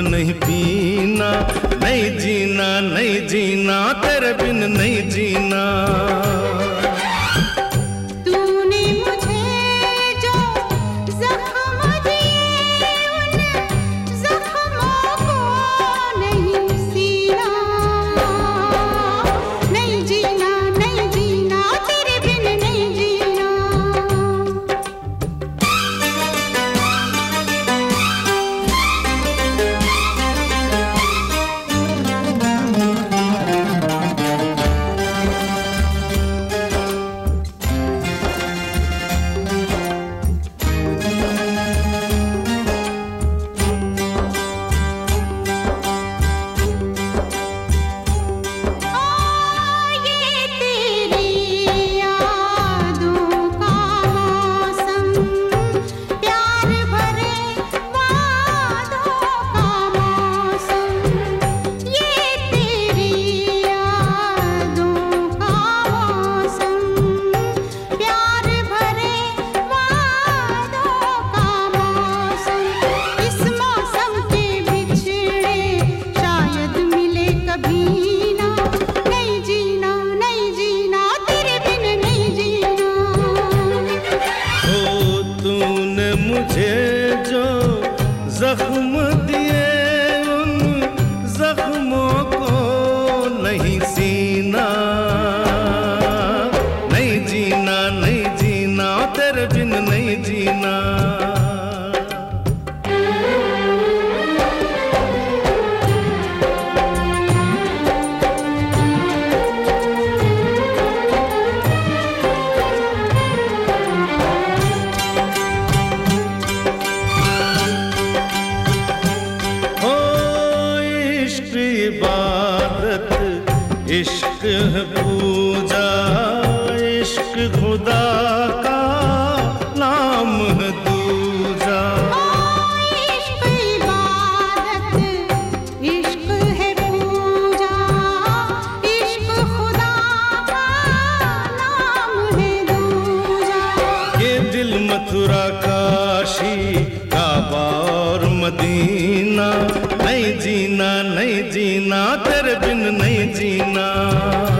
नहीं पीना नहीं जीना नहीं जीना तेरे बिन नहीं जीना। इश्क है पूजा इश्क खुदा का नाम है दूजा। इश्क इबादत इश्क है पूजा इश्क खुदा का नाम है दूजा ये दिल मथुरा काशी काबा और मदीना नहीं जीना नहीं जीना तेरे बिन नहीं जीना।